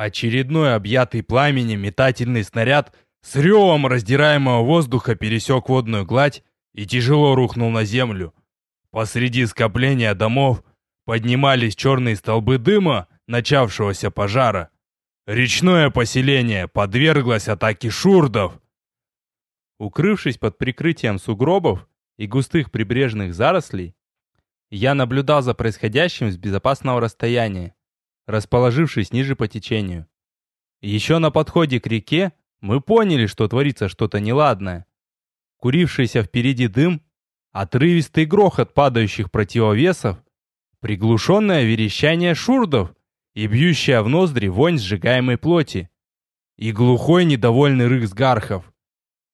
Очередной объятый пламенем метательный снаряд с ревом раздираемого воздуха пересек водную гладь и тяжело рухнул на землю. Посреди скопления домов поднимались черные столбы дыма начавшегося пожара. Речное поселение подверглось атаке шурдов. Укрывшись под прикрытием сугробов и густых прибрежных зарослей, я наблюдал за происходящим с безопасного расстояния, расположившись ниже по течению. Еще на подходе к реке мы поняли, что творится что-то неладное. Курившийся впереди дым, отрывистый грохот падающих противовесов, приглушенное верещание шурдов и бьющая в ноздри вонь сжигаемой плоти, и глухой недовольный рык сгархов.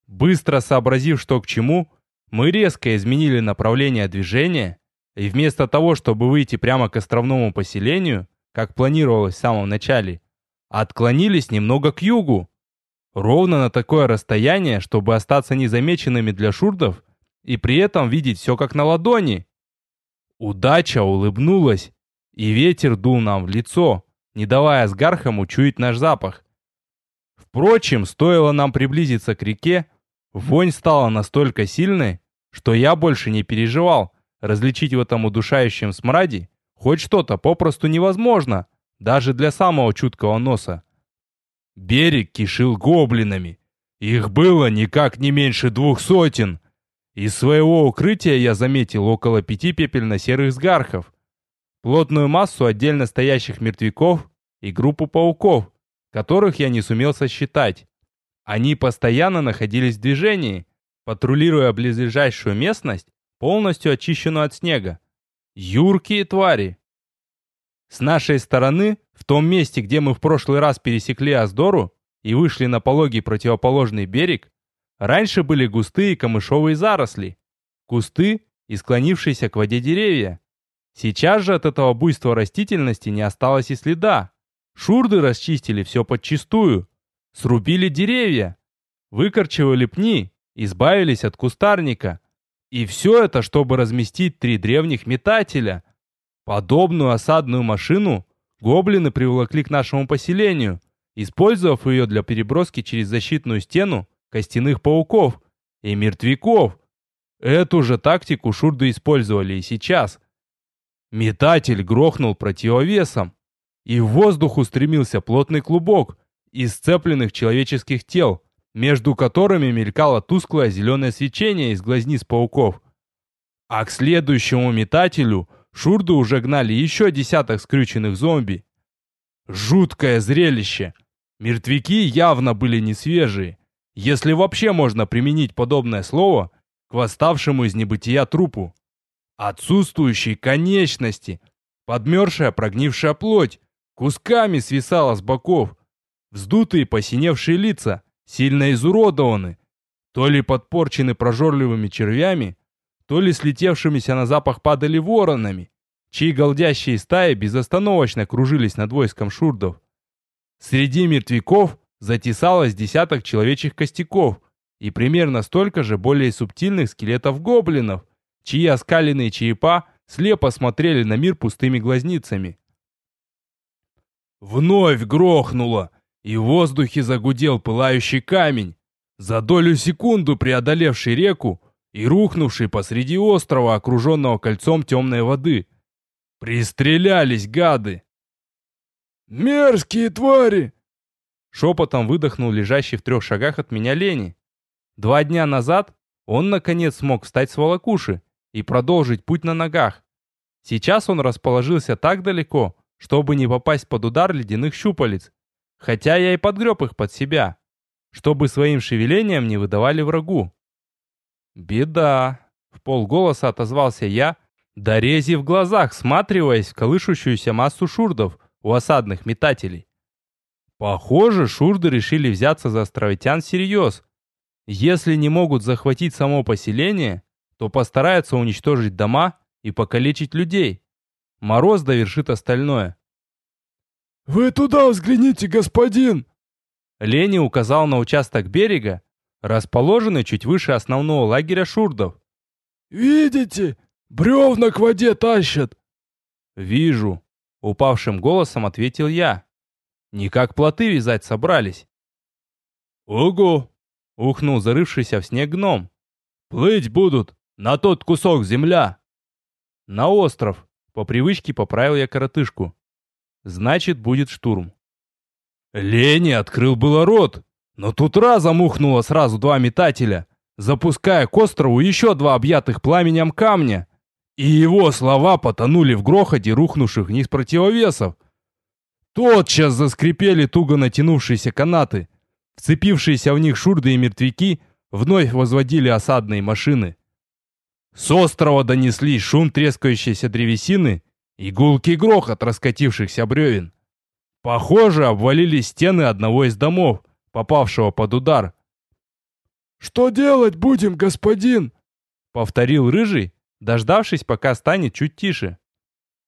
Быстро сообразив, что к чему, мы резко изменили направление движения и вместо того, чтобы выйти прямо к островному поселению, как планировалось в самом начале, отклонились немного к югу. Ровно на такое расстояние, чтобы остаться незамеченными для шурдов и при этом видеть все как на ладони. Удача улыбнулась, и ветер дул нам в лицо, не давая с гархом учуять наш запах. Впрочем, стоило нам приблизиться к реке, вонь стала настолько сильной, что я больше не переживал, Различить в этом удушающем смраде хоть что-то попросту невозможно, даже для самого чуткого носа. Берег кишил гоблинами. Их было никак не меньше двух сотен. Из своего укрытия я заметил около пяти пепельно-серых сгархов, плотную массу отдельно стоящих мертвяков и группу пауков, которых я не сумел сосчитать. Они постоянно находились в движении, патрулируя близлежащую местность полностью очищенную от снега. Юркие твари! С нашей стороны, в том месте, где мы в прошлый раз пересекли Аздору и вышли на пологий противоположный берег, раньше были густые камышовые заросли, кусты и склонившиеся к воде деревья. Сейчас же от этого буйства растительности не осталось и следа. Шурды расчистили все подчистую, срубили деревья, выкорчевали пни, избавились от кустарника, и все это, чтобы разместить три древних метателя. Подобную осадную машину гоблины привлекли к нашему поселению, использовав ее для переброски через защитную стену костяных пауков и мертвяков. Эту же тактику шурды использовали и сейчас. Метатель грохнул противовесом, и в воздух устремился плотный клубок из сцепленных человеческих тел, между которыми мелькало тусклое зеленое свечение из глазниц пауков. А к следующему метателю шурды уже гнали еще десяток скрюченных зомби. Жуткое зрелище. Мертвяки явно были не свежие, если вообще можно применить подобное слово к восставшему из небытия трупу. Отсутствующие конечности, подмерзшая прогнившая плоть, кусками свисала с боков, вздутые посиневшие лица, сильно изуродованы, то ли подпорчены прожорливыми червями, то ли слетевшимися на запах падали воронами, чьи голдящие стаи безостановочно кружились над войском шурдов. Среди мертвяков затесалось десяток человечьих костяков и примерно столько же более субтильных скелетов гоблинов, чьи оскаленные черепа слепо смотрели на мир пустыми глазницами. Вновь грохнуло, и в воздухе загудел пылающий камень, за долю секунду преодолевший реку и рухнувший посреди острова, окруженного кольцом темной воды. Пристрелялись гады! «Мерзкие твари!» Шепотом выдохнул лежащий в трех шагах от меня Лени. Два дня назад он, наконец, смог встать с волокуши и продолжить путь на ногах. Сейчас он расположился так далеко, чтобы не попасть под удар ледяных щупалец, Хотя я и подгреб их под себя, чтобы своим шевелением не выдавали врагу. «Беда!» — в полголоса отозвался я, дорези в глазах, сматриваясь в колышущуюся массу шурдов у осадных метателей. Похоже, шурды решили взяться за островитян всерьез. Если не могут захватить само поселение, то постараются уничтожить дома и покалечить людей. Мороз довершит остальное. «Вы туда взгляните, господин!» Лени указал на участок берега, расположенный чуть выше основного лагеря шурдов. «Видите? Бревна к воде тащат!» «Вижу», — упавшим голосом ответил я. Никак плоты вязать собрались. «Ого!» — ухнул зарывшийся в снег гном. «Плыть будут на тот кусок земля!» «На остров!» — по привычке поправил я коротышку. «Значит, будет штурм». Лени открыл было рот, но тут разом ухнуло сразу два метателя, запуская к острову еще два объятых пламенем камня. И его слова потонули в грохоте рухнувших вниз противовесов. Тотчас заскрипели туго натянувшиеся канаты. Вцепившиеся в них шурды и мертвяки вновь возводили осадные машины. С острова донеслись шум трескающейся древесины и гулкий грохот раскатившихся бревен. Похоже, обвалились стены одного из домов, попавшего под удар. «Что делать будем, господин?» — повторил Рыжий, дождавшись, пока станет чуть тише.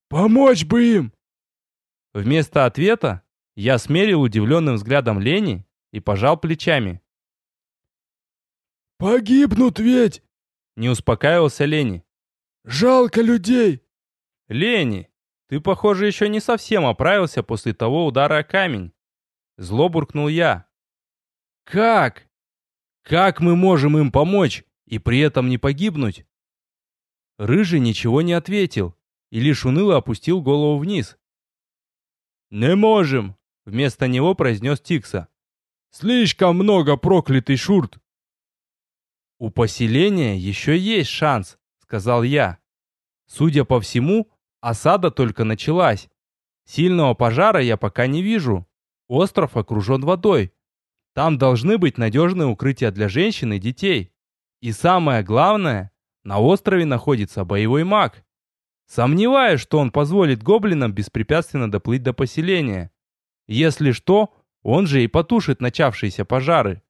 «Помочь бы им!» Вместо ответа я смерил удивленным взглядом Лени и пожал плечами. «Погибнут ведь!» — не успокаивался Лени. «Жалко людей!» «Лени, ты, похоже, еще не совсем оправился после того удара о камень!» Зло буркнул я. «Как? Как мы можем им помочь и при этом не погибнуть?» Рыжий ничего не ответил и лишь уныло опустил голову вниз. «Не можем!» — вместо него произнес Тикса. «Слишком много проклятый шурт!» «У поселения еще есть шанс», — сказал я. «Судя по всему, осада только началась. Сильного пожара я пока не вижу. Остров окружен водой. Там должны быть надежные укрытия для женщин и детей. И самое главное, на острове находится боевой маг. Сомневаюсь, что он позволит гоблинам беспрепятственно доплыть до поселения. Если что, он же и потушит начавшиеся пожары.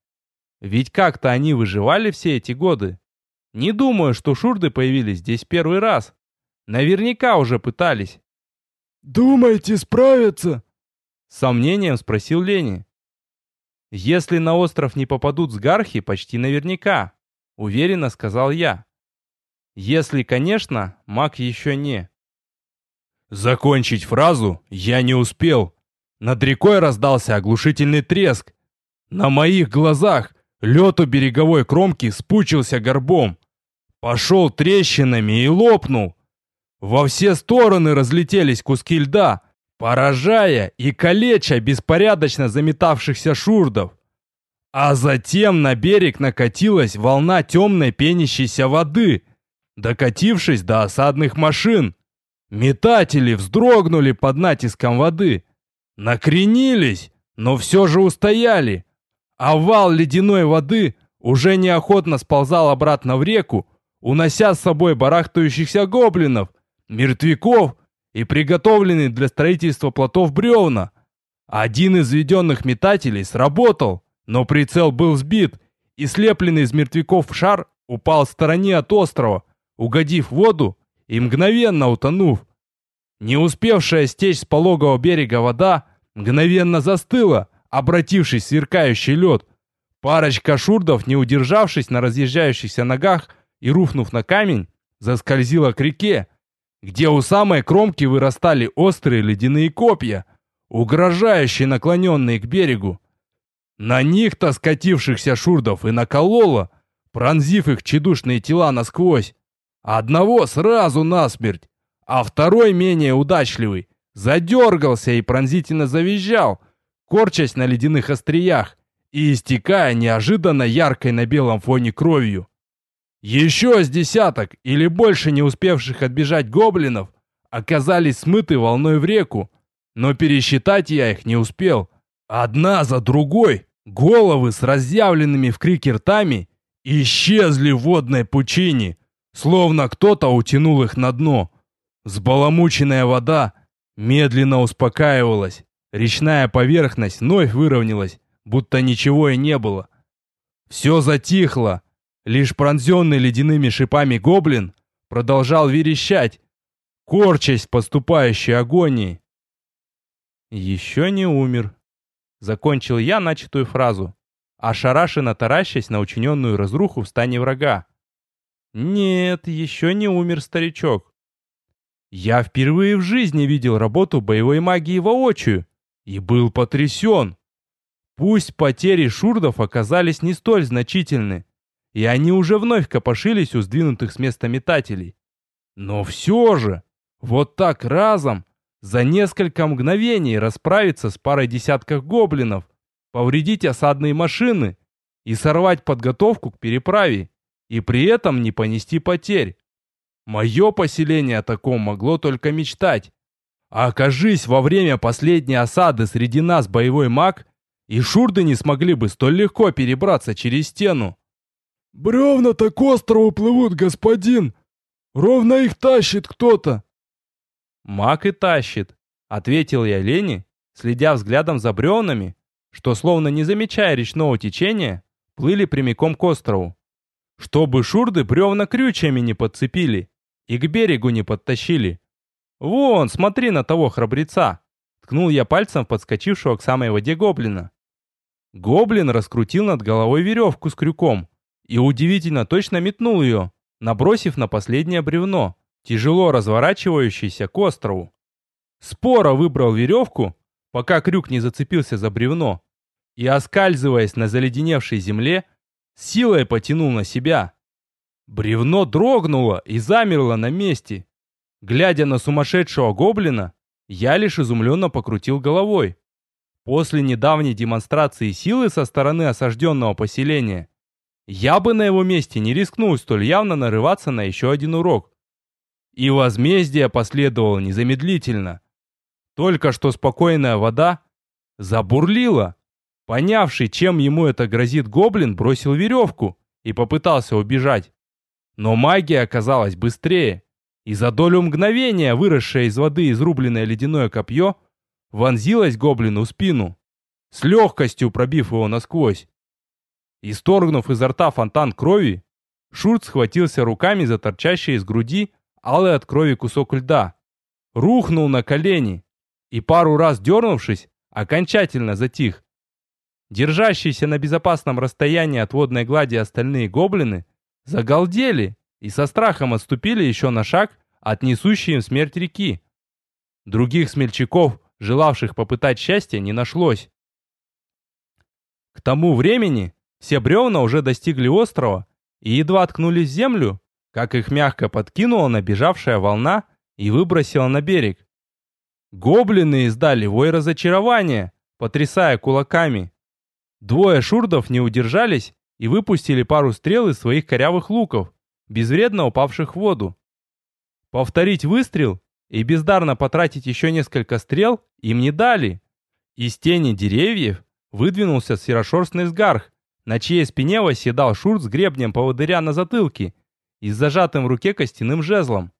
Ведь как-то они выживали все эти годы. Не думаю, что шурды появились здесь первый раз. Наверняка уже пытались. «Думаете, справятся?» С сомнением спросил Лени. «Если на остров не попадут с гархи, почти наверняка», уверенно сказал я. Если, конечно, маг еще не. Закончить фразу я не успел. Над рекой раздался оглушительный треск. На моих глазах лед у береговой кромки спучился горбом. Пошел трещинами и лопнул. Во все стороны разлетелись куски льда, поражая и калеча беспорядочно заметавшихся шурдов. А затем на берег накатилась волна темной пенящейся воды, докатившись до осадных машин. Метатели вздрогнули под натиском воды, накренились, но все же устояли. А вал ледяной воды уже неохотно сползал обратно в реку, унося с собой барахтающихся гоблинов, мертвяков и приготовленные для строительства плотов бревна. Один из введенных метателей сработал, но прицел был сбит, и слепленный из мертвяков шар упал в стороне от острова, угодив в воду и мгновенно утонув. Не успевшая стечь с пологого берега вода мгновенно застыла, обратившись в сверкающий лед. Парочка шурдов, не удержавшись на разъезжающихся ногах и рухнув на камень, заскользила к реке, где у самой кромки вырастали острые ледяные копья, угрожающие наклоненные к берегу. На них-то скатившихся шурдов и накололо, пронзив их чедушные тела насквозь. Одного сразу насмерть, а второй, менее удачливый, задергался и пронзительно завизжал, корчась на ледяных остриях и истекая неожиданно яркой на белом фоне кровью. Еще с десяток или больше не успевших отбежать гоблинов оказались смыты волной в реку, но пересчитать я их не успел. Одна за другой головы с разъявленными в крике ртами исчезли в водной пучине, словно кто-то утянул их на дно. Сбаламученная вода медленно успокаивалась. Речная поверхность вновь выровнялась, будто ничего и не было. Все затихло. Лишь пронзенный ледяными шипами гоблин продолжал верещать, корчась в поступающей агонии. «Еще не умер», — закончил я начатую фразу, ошарашенно таращась на учиненную разруху в стане врага. Нет, еще не умер старичок. Я впервые в жизни видел работу боевой магии воочию и был потрясен. Пусть потери шурдов оказались не столь значительны, и они уже вновь копошились у сдвинутых с места метателей. Но все же, вот так разом, за несколько мгновений расправиться с парой десятков гоблинов, повредить осадные машины и сорвать подготовку к переправе, и при этом не понести потерь. Мое поселение о таком могло только мечтать. А окажись во время последней осады среди нас боевой маг, и шурды не смогли бы столь легко перебраться через стену. «Бревна-то к острову плывут, господин! Ровно их тащит кто-то!» «Маг и тащит», — ответил я Лене, следя взглядом за бревнами, что, словно не замечая речного течения, плыли прямиком к острову. Чтобы шурды бревна крючьями не подцепили и к берегу не подтащили. «Вон, смотри на того храбреца!» Ткнул я пальцем подскочившего к самой воде гоблина. Гоблин раскрутил над головой веревку с крюком и удивительно точно метнул ее, набросив на последнее бревно, тяжело разворачивающееся к острову. Споро выбрал веревку, пока крюк не зацепился за бревно, и, оскальзываясь на заледеневшей земле, силой потянул на себя. Бревно дрогнуло и замерло на месте. Глядя на сумасшедшего гоблина, я лишь изумленно покрутил головой. После недавней демонстрации силы со стороны осажденного поселения, я бы на его месте не рискнул столь явно нарываться на еще один урок. И возмездие последовало незамедлительно. Только что спокойная вода забурлила. Понявший, чем ему это грозит гоблин, бросил веревку и попытался убежать. Но магия оказалась быстрее и за долю мгновения выросшее из воды изрубленное ледяное копье вонзилось гоблину в спину, с легкостью пробив его насквозь. Исторгнув изо рта фонтан крови, Шурт схватился руками за торчащий из груди алый от крови кусок льда, рухнул на колени и пару раз дернувшись, окончательно затих. Держащиеся на безопасном расстоянии от водной глади остальные гоблины загалдели и со страхом отступили еще на шаг от несущей им смерть реки. Других смельчаков, желавших попытать счастье, не нашлось. К тому времени все бревна уже достигли острова и едва ткнулись в землю, как их мягко подкинула набежавшая волна и выбросила на берег. Гоблины издали вой разочарования, потрясая кулаками. Двое шурдов не удержались и выпустили пару стрел из своих корявых луков, безвредно упавших в воду. Повторить выстрел и бездарно потратить еще несколько стрел им не дали. Из тени деревьев выдвинулся серошерстный сгарх, на чьей спине восседал шурт с гребнем поводыря на затылке и с зажатым в руке костяным жезлом.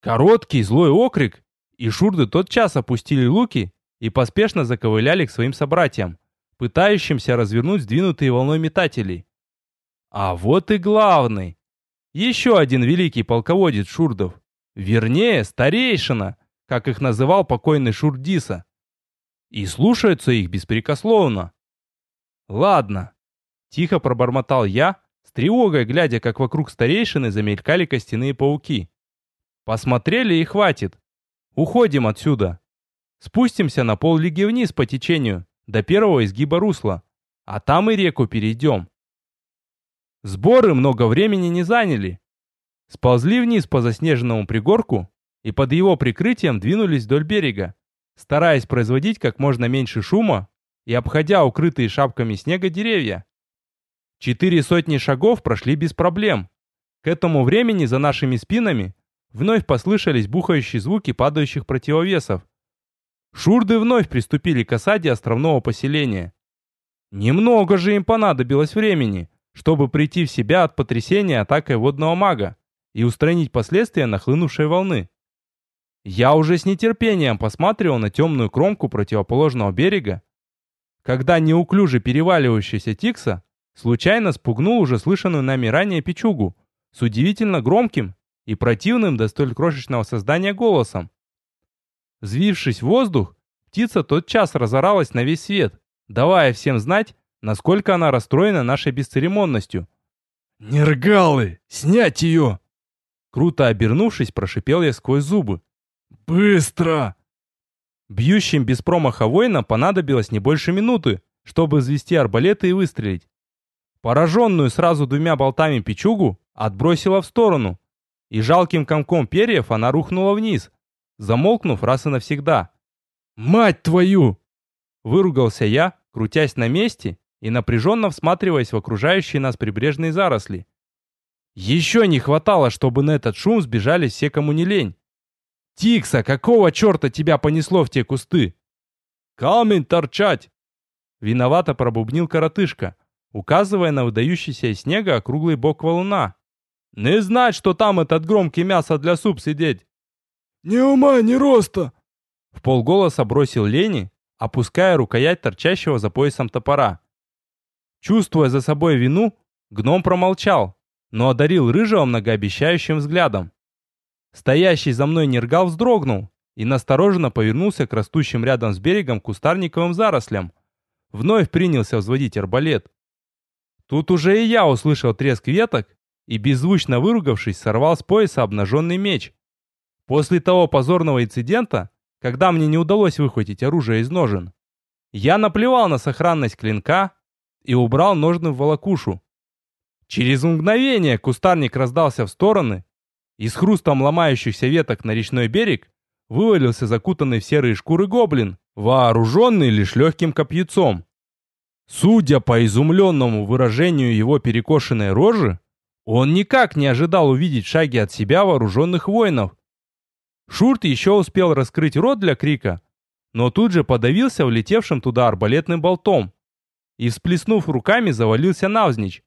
Короткий злой окрик, и шурды тотчас опустили луки и поспешно заковыляли к своим собратьям, пытающимся развернуть сдвинутые волной метателей. А вот и главный. Еще один великий полководец шурдов. Вернее, старейшина, как их называл покойный Шурдиса. И слушаются их беспрекословно. Ладно. Тихо пробормотал я, с тревогой глядя, как вокруг старейшины замелькали костяные пауки. Посмотрели и хватит. Уходим отсюда. Спустимся на поллиги вниз по течению, до первого изгиба русла, а там и реку перейдем. Сборы много времени не заняли. Сползли вниз по заснеженному пригорку и под его прикрытием двинулись вдоль берега, стараясь производить как можно меньше шума и обходя укрытые шапками снега деревья. Четыре сотни шагов прошли без проблем. К этому времени за нашими спинами вновь послышались бухающие звуки падающих противовесов. Шурды вновь приступили к осаде островного поселения. Немного же им понадобилось времени, чтобы прийти в себя от потрясения атакой водного мага и устранить последствия нахлынувшей волны. Я уже с нетерпением посматривал на темную кромку противоположного берега, когда неуклюже переваливающийся Тикса случайно спугнул уже слышанную нами ранее печугу с удивительно громким и противным до столь крошечного создания голосом. Взвившись в воздух, птица тотчас разоралась на весь свет, давая всем знать, насколько она расстроена нашей бесцеремонностью. «Нергалы! Снять ее!» Круто обернувшись, прошипел я сквозь зубы. «Быстро!» Бьющим без промаха воина понадобилось не больше минуты, чтобы взвести арбалеты и выстрелить. Пораженную сразу двумя болтами печугу отбросила в сторону, и жалким комком перьев она рухнула вниз, замолкнув раз и навсегда. «Мать твою!» Выругался я, крутясь на месте и напряженно всматриваясь в окружающие нас прибрежные заросли. Еще не хватало, чтобы на этот шум сбежали все, кому не лень. «Тикса, какого черта тебя понесло в те кусты?» «Камень торчать!» Виновато пробубнил коротышка, указывая на выдающийся из снега округлый бок валуна. «Не знать, что там этот громкий мясо для суп сидеть!» «Ни ума, ни роста!» В полголоса бросил Лени, опуская рукоять торчащего за поясом топора. Чувствуя за собой вину, гном промолчал, но одарил рыжего многообещающим взглядом. Стоящий за мной нергал вздрогнул и настороженно повернулся к растущим рядом с берегом кустарниковым зарослям. Вновь принялся взводить арбалет. Тут уже и я услышал треск веток и, беззвучно выругавшись, сорвал с пояса обнаженный меч. После того позорного инцидента, когда мне не удалось выхватить оружие из ножен, я наплевал на сохранность клинка и убрал ножны в волокушу. Через мгновение кустарник раздался в стороны, и с хрустом ломающихся веток на речной берег вывалился закутанный в серые шкуры гоблин, вооруженный лишь легким копьецом. Судя по изумленному выражению его перекошенной рожи, он никак не ожидал увидеть шаги от себя вооруженных воинов. Шурт еще успел раскрыть рот для крика, но тут же подавился влетевшим туда арбалетным болтом и, всплеснув руками, завалился навзничь.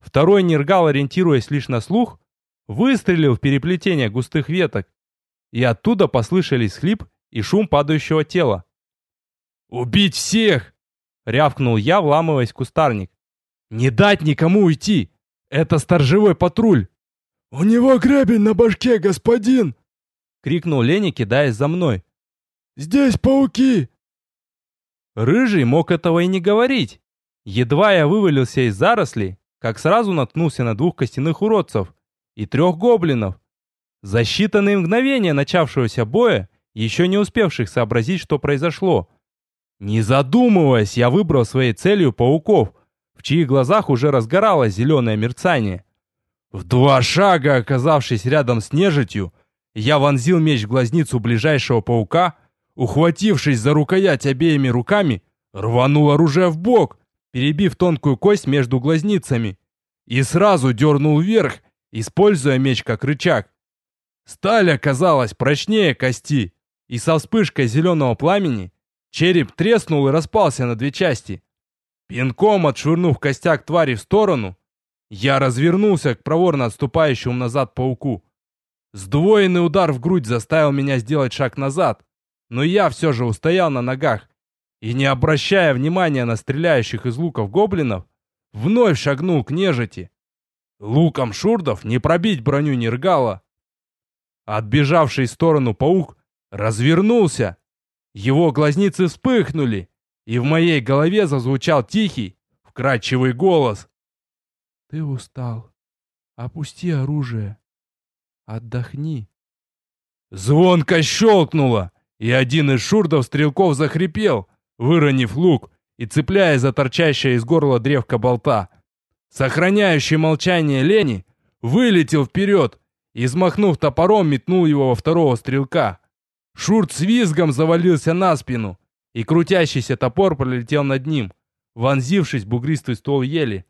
Второй нергал, ориентируясь лишь на слух, выстрелил в переплетение густых веток, и оттуда послышались хлип и шум падающего тела. «Убить всех!» — рявкнул я, вламываясь в кустарник. «Не дать никому уйти! Это сторожевой патруль!» «У него гребень на башке, господин!» — крикнул Леня, кидаясь за мной. «Здесь пауки!» Рыжий мог этого и не говорить. Едва я вывалился из зарослей, как сразу наткнулся на двух костяных уродцев и трех гоблинов. За считанные мгновения начавшегося боя, еще не успевших сообразить, что произошло. Не задумываясь, я выбрал своей целью пауков, в чьих глазах уже разгоралось зеленое мерцание. В два шага, оказавшись рядом с нежитью, я вонзил меч в глазницу ближайшего паука, ухватившись за рукоять обеими руками, рванул оружие в бок, перебив тонкую кость между глазницами, и сразу дернул вверх, используя меч как рычаг. Сталь оказалась прочнее кости, и со вспышкой зеленого пламени череп треснул и распался на две части. Пинком отшвырнув костяк твари в сторону, я развернулся к проворно отступающему назад пауку. Сдвоенный удар в грудь заставил меня сделать шаг назад, но я все же устоял на ногах и, не обращая внимания на стреляющих из луков гоблинов, вновь шагнул к нежити. Луком шурдов не пробить броню Нергала. Отбежавший в сторону паук развернулся. Его глазницы вспыхнули, и в моей голове зазвучал тихий, вкрадчивый голос. «Ты устал. Опусти оружие. Отдохни». Звонко щелкнуло, и один из шурдов-стрелков захрипел, выронив лук и цепляясь за торчащее из горла древко болта. Сохраняющий молчание Лени вылетел вперед и, взмахнув топором, метнул его во второго стрелка. Шурт с визгом завалился на спину, и крутящийся топор пролетел над ним, вонзившись в бугристый ствол ели.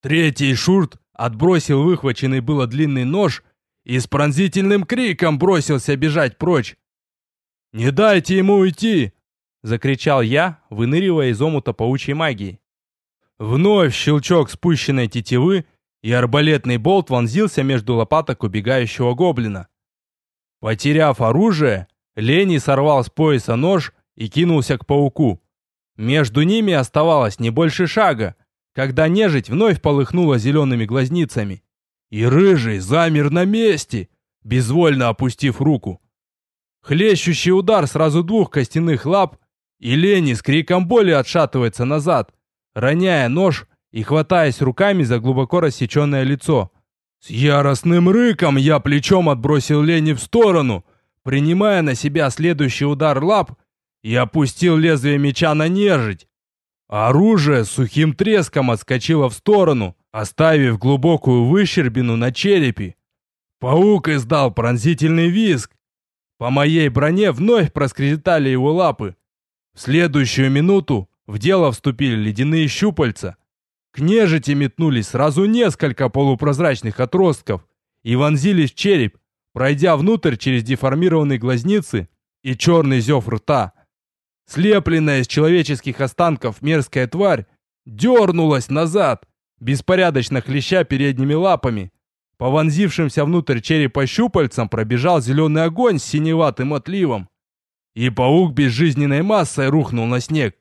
Третий шурт отбросил выхваченный было длинный нож и с пронзительным криком бросился бежать прочь. «Не дайте ему уйти!» — закричал я, выныривая из омута паучьей магии. Вновь щелчок спущенной тетивы, и арбалетный болт вонзился между лопаток убегающего гоблина. Потеряв оружие, Лени сорвал с пояса нож и кинулся к пауку. Между ними оставалось не больше шага, когда нежить вновь полыхнула зелеными глазницами. И рыжий замер на месте, безвольно опустив руку. Хлещущий удар сразу двух костяных лап, и Лени с криком боли отшатывается назад, роняя нож и хватаясь руками за глубоко рассеченное лицо. С яростным рыком я плечом отбросил Лени в сторону, принимая на себя следующий удар лап, и опустил лезвие меча на нежить. Оружие с сухим треском отскочило в сторону, оставив глубокую выщербину на черепе. Паук издал пронзительный визг. По моей броне вновь проскрежетали его лапы. В следующую минуту в дело вступили ледяные щупальца. К нежити метнулись сразу несколько полупрозрачных отростков и вонзились в череп, пройдя внутрь через деформированные глазницы и черный зев рта. Слепленная из человеческих останков мерзкая тварь дернулась назад, беспорядочно хлеща передними лапами. По вонзившимся внутрь черепа щупальцам пробежал зеленый огонь с синеватым отливом. И паук безжизненной массой рухнул на снег.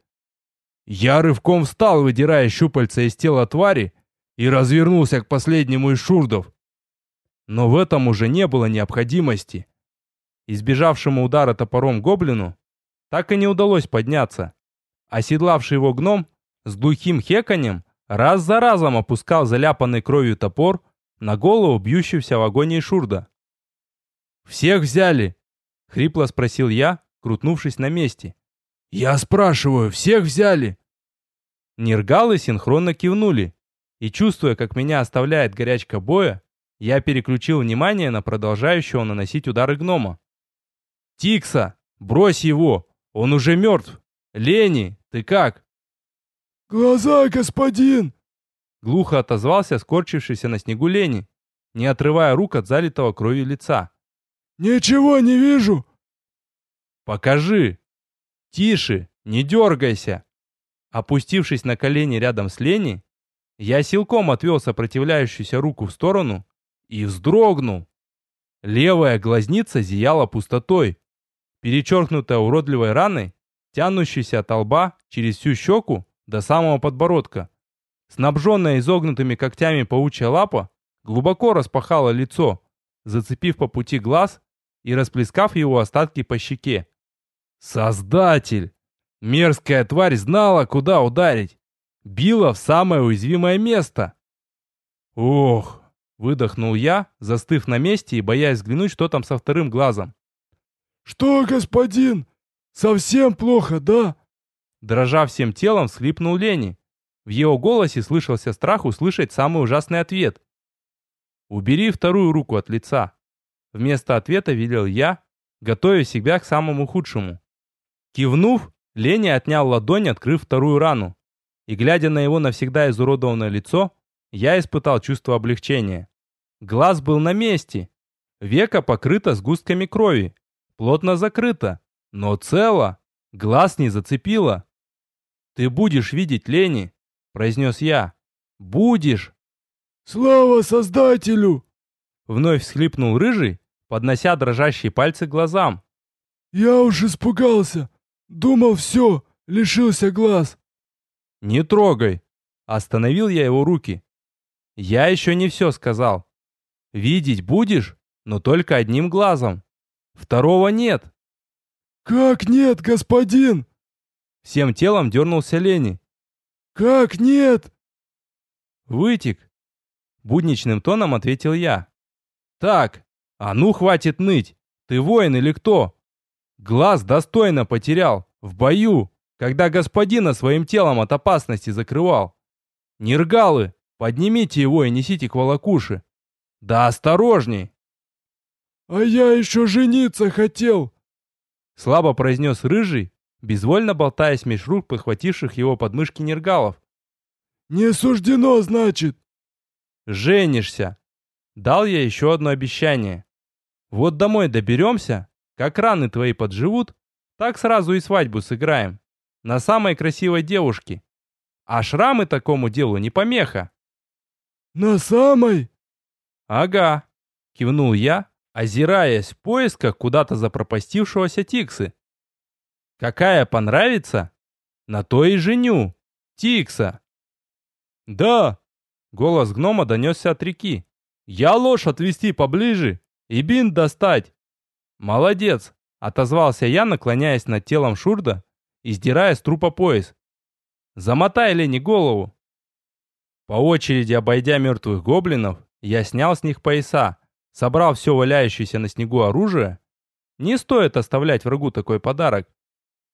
Я рывком встал, выдирая щупальца из тела твари, и развернулся к последнему из шурдов. Но в этом уже не было необходимости. Избежавшему удара топором гоблину так и не удалось подняться. Оседлавший его гном с глухим хеканем раз за разом опускал заляпанный кровью топор на голову бьющегося в агонии шурда. «Всех взяли?» — хрипло спросил я, крутнувшись на месте. «Я спрашиваю, всех взяли?» Нергалы синхронно кивнули, и, чувствуя, как меня оставляет горячка боя, я переключил внимание на продолжающего наносить удары гнома. «Тикса! Брось его! Он уже мертв! Лени, ты как?» «Глаза, господин!» Глухо отозвался скорчившийся на снегу Лени, не отрывая рук от залитого кровью лица. «Ничего не вижу!» «Покажи!» «Тише! Не дергайся!» Опустившись на колени рядом с Лени, я силком отвел сопротивляющуюся руку в сторону и вздрогнул. Левая глазница зияла пустотой, перечеркнутая уродливой раной, тянущейся от лба через всю щеку до самого подбородка. Снабженная изогнутыми когтями паучья лапа глубоко распахала лицо, зацепив по пути глаз и расплескав его остатки по щеке. Создатель! Мерзкая тварь знала, куда ударить. Била в самое уязвимое место. Ох, выдохнул я, застыв на месте и боясь взглянуть, что там со вторым глазом. «Что, господин? Совсем плохо, да?» Дрожа всем телом, всхлипнул Лени. В его голосе слышался страх услышать самый ужасный ответ. «Убери вторую руку от лица». Вместо ответа велел я, готовя себя к самому худшему. Кивнув, Лени отнял ладонь, открыв вторую рану. И глядя на его навсегда изуродованное лицо, я испытал чувство облегчения. Глаз был на месте. Века покрыто сгустками крови. Плотно закрыто. Но цело. Глаз не зацепило. «Ты будешь видеть Лени», произнес я. «Будешь!» «Слава Создателю!» Вновь всхлипнул Рыжий, поднося дрожащие пальцы к глазам. «Я уж испугался. Думал, все, лишился глаз». «Не трогай!» Остановил я его руки. «Я еще не все сказал. Видеть будешь, но только одним глазом. Второго нет». «Как нет, господин?» Всем телом дернулся Лени. «Как нет?» «Вытек», — будничным тоном ответил я. «Так, а ну хватит ныть! Ты воин или кто? Глаз достойно потерял, в бою, когда господина своим телом от опасности закрывал. Нергалы, поднимите его и несите к волокуше. Да осторожней!» «А я еще жениться хотел!» Слабо произнес Рыжий, безвольно болтаясь меж рук подхвативших его подмышки нергалов. «Не суждено, значит!» «Женишься!» Дал я еще одно обещание. «Вот домой доберемся, как раны твои подживут, так сразу и свадьбу сыграем. На самой красивой девушке. А шрамы такому делу не помеха». «На самой?» «Ага», — кивнул я, озираясь в поисках куда-то запропастившегося Тиксы. Какая понравится, на то и женю. Тикса. Да, голос гнома донесся от реки. Я ложь отвести поближе и бинт достать. Молодец, отозвался я, наклоняясь над телом Шурда и сдирая с трупа пояс. Замотай Лени голову. По очереди обойдя мертвых гоблинов, я снял с них пояса, собрал все валяющееся на снегу оружие Не стоит оставлять врагу такой подарок.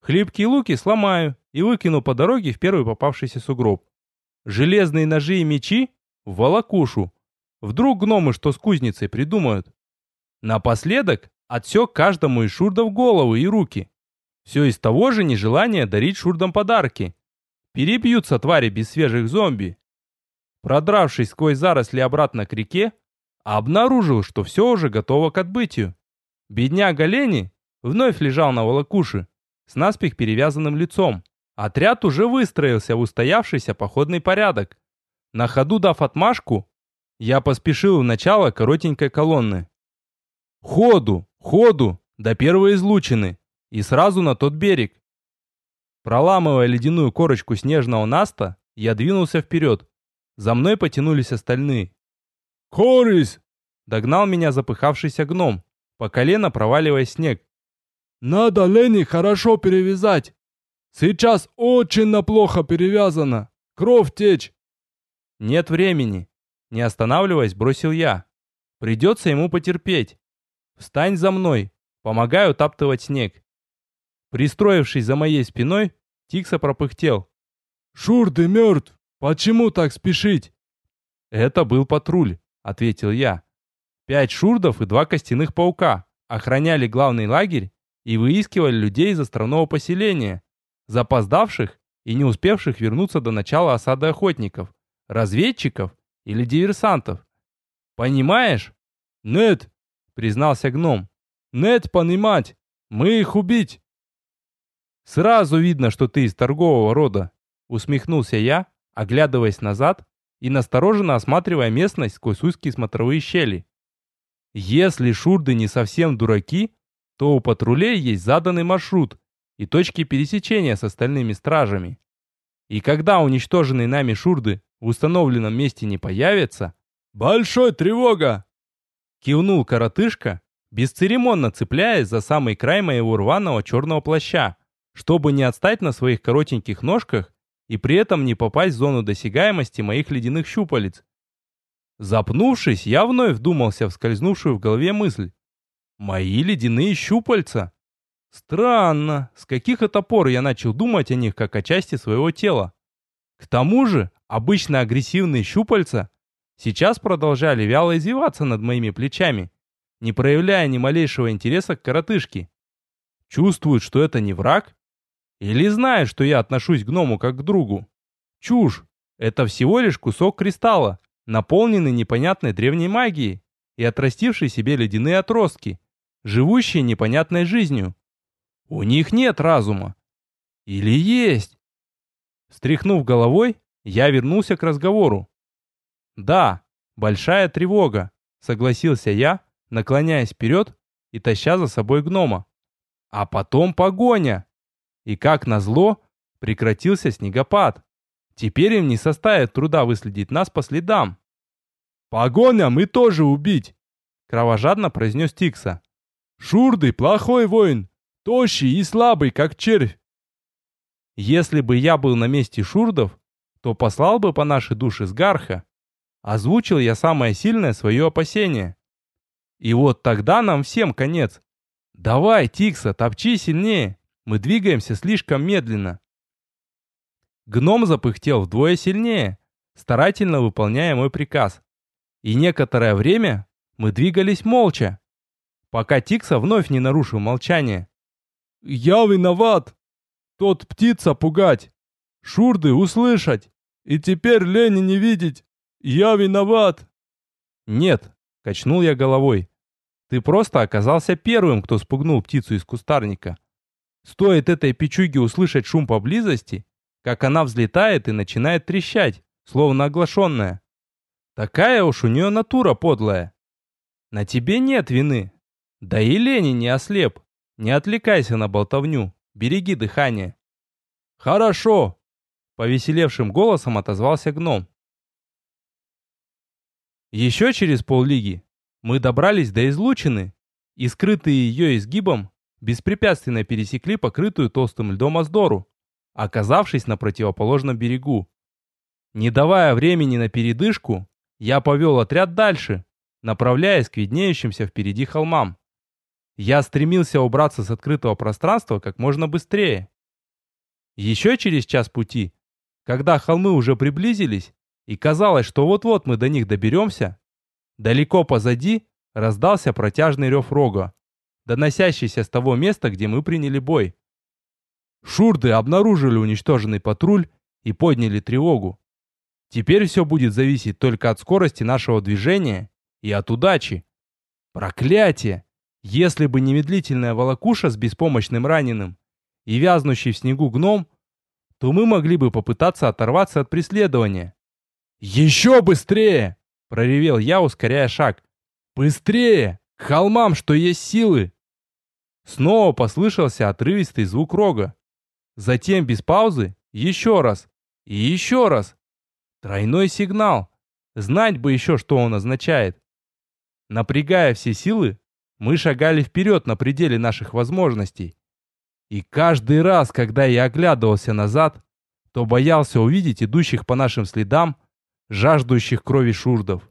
Хлипкие луки сломаю и выкину по дороге в первый попавшийся сугроб. Железные ножи и мечи в волокушу. Вдруг гномы что с кузницей придумают. Напоследок отсек каждому из шурдов голову и руки. Все из того же нежелания дарить шурдам подарки. Перебьются твари без свежих зомби. Продравшись сквозь заросли обратно к реке, обнаружил, что все уже готово к отбытию. Бедняга Лени вновь лежал на волокуше, с наспех перевязанным лицом. Отряд уже выстроился в устоявшийся походный порядок. На ходу дав отмашку, я поспешил в начало коротенькой колонны. Ходу, ходу, до первой излучины, и сразу на тот берег. Проламывая ледяную корочку снежного наста, я двинулся вперед. За мной потянулись остальные. «Корис!» — догнал меня запыхавшийся гном, по колено проваливая снег. «Надо Лени хорошо перевязать. Сейчас очень плохо перевязано. Кровь течь». «Нет времени», — не останавливаясь, бросил я. «Придется ему потерпеть. Встань за мной, помогаю таптывать снег». Пристроившись за моей спиной, Тикса пропыхтел. «Шурды мертв! Почему так спешить?» «Это был патруль», — ответил я. «Пять шурдов и два костяных паука охраняли главный лагерь и выискивали людей из островного поселения, запоздавших и не успевших вернуться до начала осады охотников, разведчиков или диверсантов. Понимаешь? Нет, признался гном. Нет понимать. Мы их убить. Сразу видно, что ты из торгового рода, усмехнулся я, оглядываясь назад и настороженно осматривая местность сквозь узкие смотровые щели. Если шурды не совсем дураки, то у патрулей есть заданный маршрут и точки пересечения с остальными стражами. И когда уничтоженные нами шурды в установленном месте не появятся... «Большой тревога!» Кивнул коротышка, бесцеремонно цепляясь за самый край моего рваного черного плаща, чтобы не отстать на своих коротеньких ножках и при этом не попасть в зону досягаемости моих ледяных щупалец. Запнувшись, я вновь вдумался в скользнувшую в голове мысль. Мои ледяные щупальца. Странно, с каких это пор я начал думать о них как о части своего тела. К тому же, обычно агрессивные щупальца сейчас продолжали вяло извиваться над моими плечами, не проявляя ни малейшего интереса к коротышке. Чувствуют, что это не враг? Или знают, что я отношусь к гному как к другу? Чушь. Это всего лишь кусок кристалла, наполненный непонятной древней магией и отрастивший себе ледяные отростки, живущие непонятной жизнью. У них нет разума. Или есть? Стряхнув головой, я вернулся к разговору. Да, большая тревога, согласился я, наклоняясь вперед и таща за собой гнома. А потом погоня. И как назло, прекратился снегопад. Теперь им не составит труда выследить нас по следам. «Погоня мы тоже убить!» Кровожадно произнес Тикса. «Шурды плохой воин, тощий и слабый, как червь!» Если бы я был на месте шурдов, то послал бы по нашей душе с Гарха. Озвучил я самое сильное свое опасение. И вот тогда нам всем конец. Давай, Тикса, топчи сильнее. Мы двигаемся слишком медленно. Гном запыхтел вдвое сильнее, старательно выполняя мой приказ. И некоторое время мы двигались молча, пока Тикса вновь не нарушил молчание. «Я виноват! Тот птица пугать, шурды услышать, и теперь лени не видеть! Я виноват!» «Нет», — качнул я головой, — «ты просто оказался первым, кто спугнул птицу из кустарника. Стоит этой печуге услышать шум поблизости, как она взлетает и начинает трещать, словно оглашенная. Такая уж у нее натура подлая. На тебе нет вины. Да и Лени не ослеп. Не отвлекайся на болтовню. Береги дыхание. Хорошо. Повеселевшим голосом отозвался гном. Еще через поллиги мы добрались до излучины и, скрытые ее изгибом, беспрепятственно пересекли покрытую толстым льдом Аздору, оказавшись на противоположном берегу. Не давая времени на передышку, я повел отряд дальше, направляясь к виднеющимся впереди холмам. Я стремился убраться с открытого пространства как можно быстрее. Еще через час пути, когда холмы уже приблизились, и казалось, что вот-вот мы до них доберемся, далеко позади раздался протяжный рев рога, доносящийся с того места, где мы приняли бой. Шурды обнаружили уничтоженный патруль и подняли тревогу. Теперь все будет зависеть только от скорости нашего движения и от удачи. Проклятие! Если бы не медлительная волокуша с беспомощным раненым и вязнущий в снегу гном, то мы могли бы попытаться оторваться от преследования. «Еще быстрее!» — проревел я, ускоряя шаг. «Быстрее! К холмам, что есть силы!» Снова послышался отрывистый звук рога. Затем без паузы еще раз и еще раз. Тройной сигнал. Знать бы еще, что он означает. Напрягая все силы, мы шагали вперед на пределе наших возможностей. И каждый раз, когда я оглядывался назад, то боялся увидеть идущих по нашим следам, жаждущих крови шурдов.